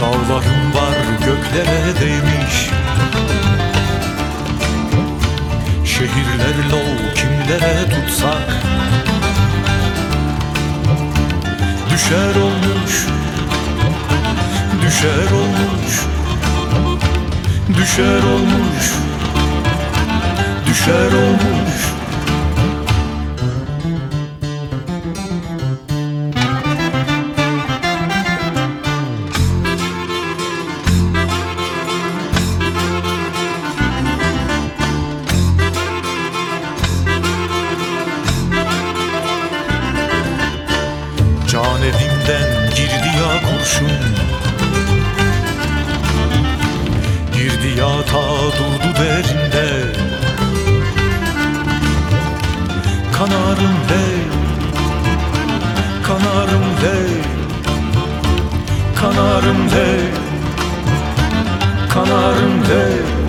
Dağlarım var göklere değmiş. Şehirler kimlere tutsak? Düşer olmuş Düşer olmuş. Düşer olmuş. Düşer olmuş. Can evimden girdi ya kurşun Girdi ya ta durdu derinde. Kanarım hey Kanarım hey Kanarım hey Kanarım hey